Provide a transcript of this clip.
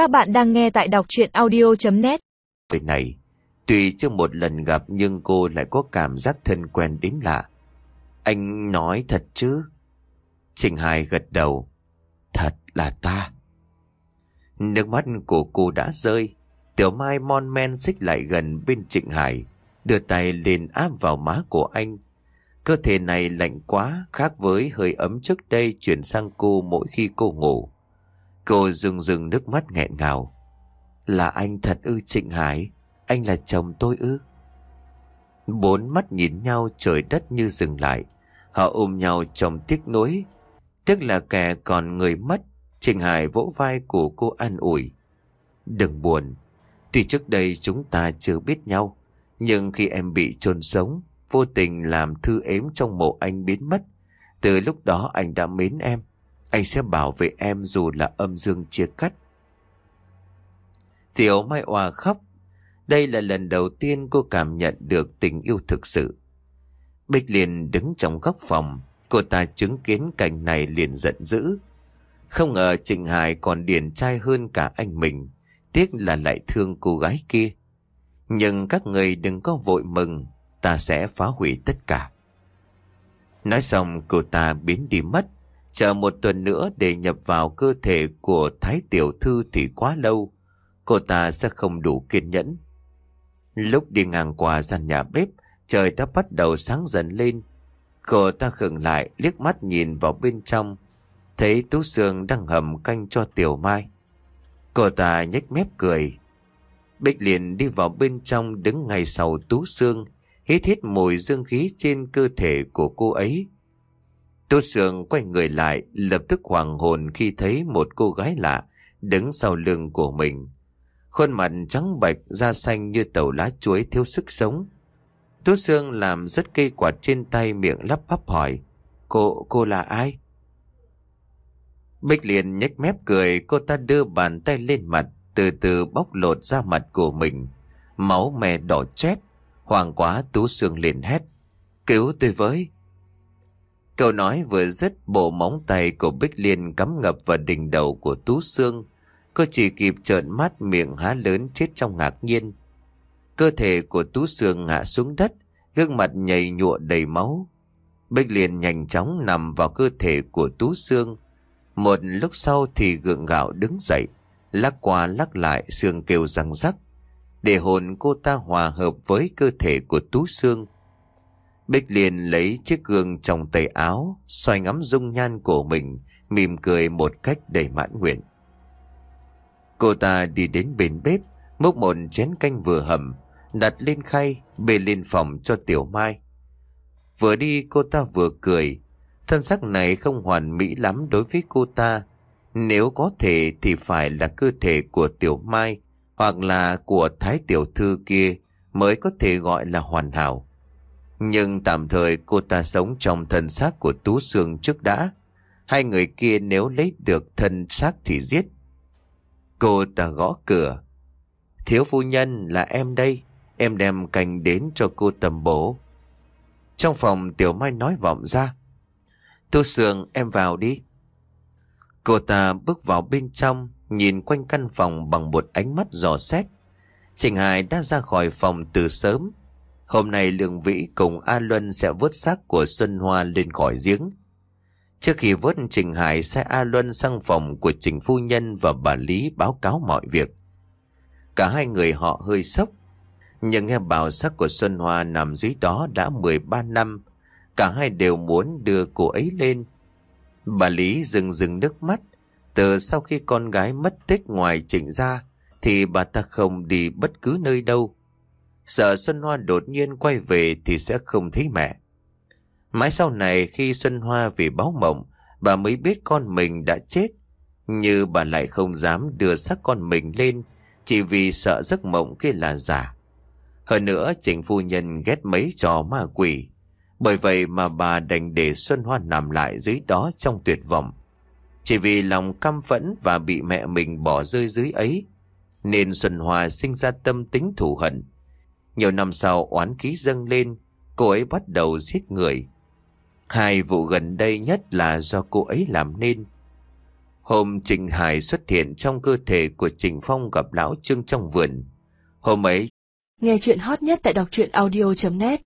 Các bạn đang nghe tại đọc chuyện audio.net Người này, tuy chưa một lần gặp nhưng cô lại có cảm giác thân quen đến lạ. Anh nói thật chứ? Trình Hải gật đầu. Thật là ta. Nước mắt của cô đã rơi. Tiểu Mai mon men xích lại gần bên Trịnh Hải, đưa tay lên áp vào má của anh. Cơ thể này lạnh quá, khác với hơi ấm trước đây chuyển sang cô mỗi khi cô ngủ. Cô rừng rừng nước mắt nghẹn ngào. Là anh thật ư Trịnh Hải, anh là chồng tôi ư. Bốn mắt nhìn nhau trời đất như dừng lại. Họ ôm nhau trong tiếc nuối. tức là kẻ còn người mất. Trịnh Hải vỗ vai của cô an ủi. Đừng buồn. Tuy trước đây chúng ta chưa biết nhau. Nhưng khi em bị chôn sống, vô tình làm thư ếm trong mộ anh biến mất. Từ lúc đó anh đã mến em. Anh sẽ bảo vệ em dù là âm dương chia cắt. Tiểu Mai Hòa khóc. Đây là lần đầu tiên cô cảm nhận được tình yêu thực sự. Bích liền đứng trong góc phòng. Cô ta chứng kiến cảnh này liền giận dữ. Không ngờ Trịnh Hải còn điển trai hơn cả anh mình. Tiếc là lại thương cô gái kia. Nhưng các người đừng có vội mừng. Ta sẽ phá hủy tất cả. Nói xong, cô ta biến đi mất. Chờ một tuần nữa để nhập vào cơ thể của Thái Tiểu Thư thì quá lâu. Cô ta sẽ không đủ kiên nhẫn. Lúc đi ngang qua gian nhà bếp, trời đã bắt đầu sáng dần lên. Cô ta khựng lại, liếc mắt nhìn vào bên trong. Thấy Tú Sương đang hầm canh cho Tiểu Mai. Cô ta nhếch mép cười. Bích liền đi vào bên trong đứng ngay sau Tú Sương, hít hít mùi dương khí trên cơ thể của cô ấy. Tô Sương quay người lại, lập tức hoàng hồn khi thấy một cô gái lạ đứng sau lưng của mình. Khuôn mặt trắng bạch, da xanh như tàu lá chuối thiếu sức sống. Tô Sương làm rất cây quạt trên tay miệng lắp bắp hỏi. Cô, cô là ai? Bích liền nhếch mép cười, cô ta đưa bàn tay lên mặt, từ từ bóc lột ra mặt của mình. Máu mè đỏ chét, hoàng quá Tú Sương liền hét. Cứu tôi với! Câu nói vừa dứt bộ móng tay của Bích Liên cắm ngập vào đỉnh đầu của Tú Sương. Cô chỉ kịp trợn mắt miệng há lớn chết trong ngạc nhiên. Cơ thể của Tú Sương ngã xuống đất, gương mặt nhầy nhụa đầy máu. Bích Liên nhanh chóng nằm vào cơ thể của Tú Sương. Một lúc sau thì gượng gạo đứng dậy, lắc qua lắc lại xương kêu răng rắc. Để hồn cô ta hòa hợp với cơ thể của Tú Sương. Bích liền lấy chiếc gương trong tay áo, xoay ngắm dung nhan của mình, mỉm cười một cách đầy mãn nguyện. Cô ta đi đến bên bếp, múc một chén canh vừa hầm, đặt lên khay, bê lên phòng cho Tiểu Mai. Vừa đi cô ta vừa cười, thân sắc này không hoàn mỹ lắm đối với cô ta. Nếu có thể thì phải là cơ thể của Tiểu Mai hoặc là của Thái Tiểu Thư kia mới có thể gọi là hoàn hảo. Nhưng tạm thời cô ta sống trong thân xác của Tú Sương trước đã. Hai người kia nếu lấy được thân xác thì giết. Cô ta gõ cửa. Thiếu phu nhân là em đây. Em đem cành đến cho cô tầm bổ. Trong phòng Tiểu Mai nói vọng ra. Tú Sương em vào đi. Cô ta bước vào bên trong, nhìn quanh căn phòng bằng một ánh mắt dò xét. Trình Hải đã ra khỏi phòng từ sớm, Hôm nay Lương Vĩ cùng A Luân sẽ vớt xác của Xuân Hoa lên khỏi giếng. Trước khi vớt, Trình Hải sẽ A Luân sang phòng của Trình Phu Nhân và bà Lý báo cáo mọi việc. Cả hai người họ hơi sốc. Nhưng nghe bảo xác của Xuân Hoa nằm dưới đó đã 13 năm. Cả hai đều muốn đưa cô ấy lên. Bà Lý dừng dừng nước mắt. Từ sau khi con gái mất tích ngoài Trình ra thì bà ta không đi bất cứ nơi đâu. Sợ Xuân Hoa đột nhiên quay về thì sẽ không thấy mẹ. Mãi sau này khi Xuân Hoa vì báo mộng, bà mới biết con mình đã chết. Như bà lại không dám đưa xác con mình lên, chỉ vì sợ giấc mộng kia là giả. Hơn nữa, trình phu nhân ghét mấy trò ma quỷ. Bởi vậy mà bà đành để Xuân Hoa nằm lại dưới đó trong tuyệt vọng. Chỉ vì lòng căm phẫn và bị mẹ mình bỏ rơi dưới ấy, nên Xuân Hoa sinh ra tâm tính thù hận. Nhiều năm sau oán khí dâng lên, cô ấy bắt đầu giết người. Hai vụ gần đây nhất là do cô ấy làm nên. Hôm Trình Hải xuất hiện trong cơ thể của Trình Phong gặp lão Trương trong vườn. Hôm ấy Nghe chuyện hot nhất tại đọc truyện audio.net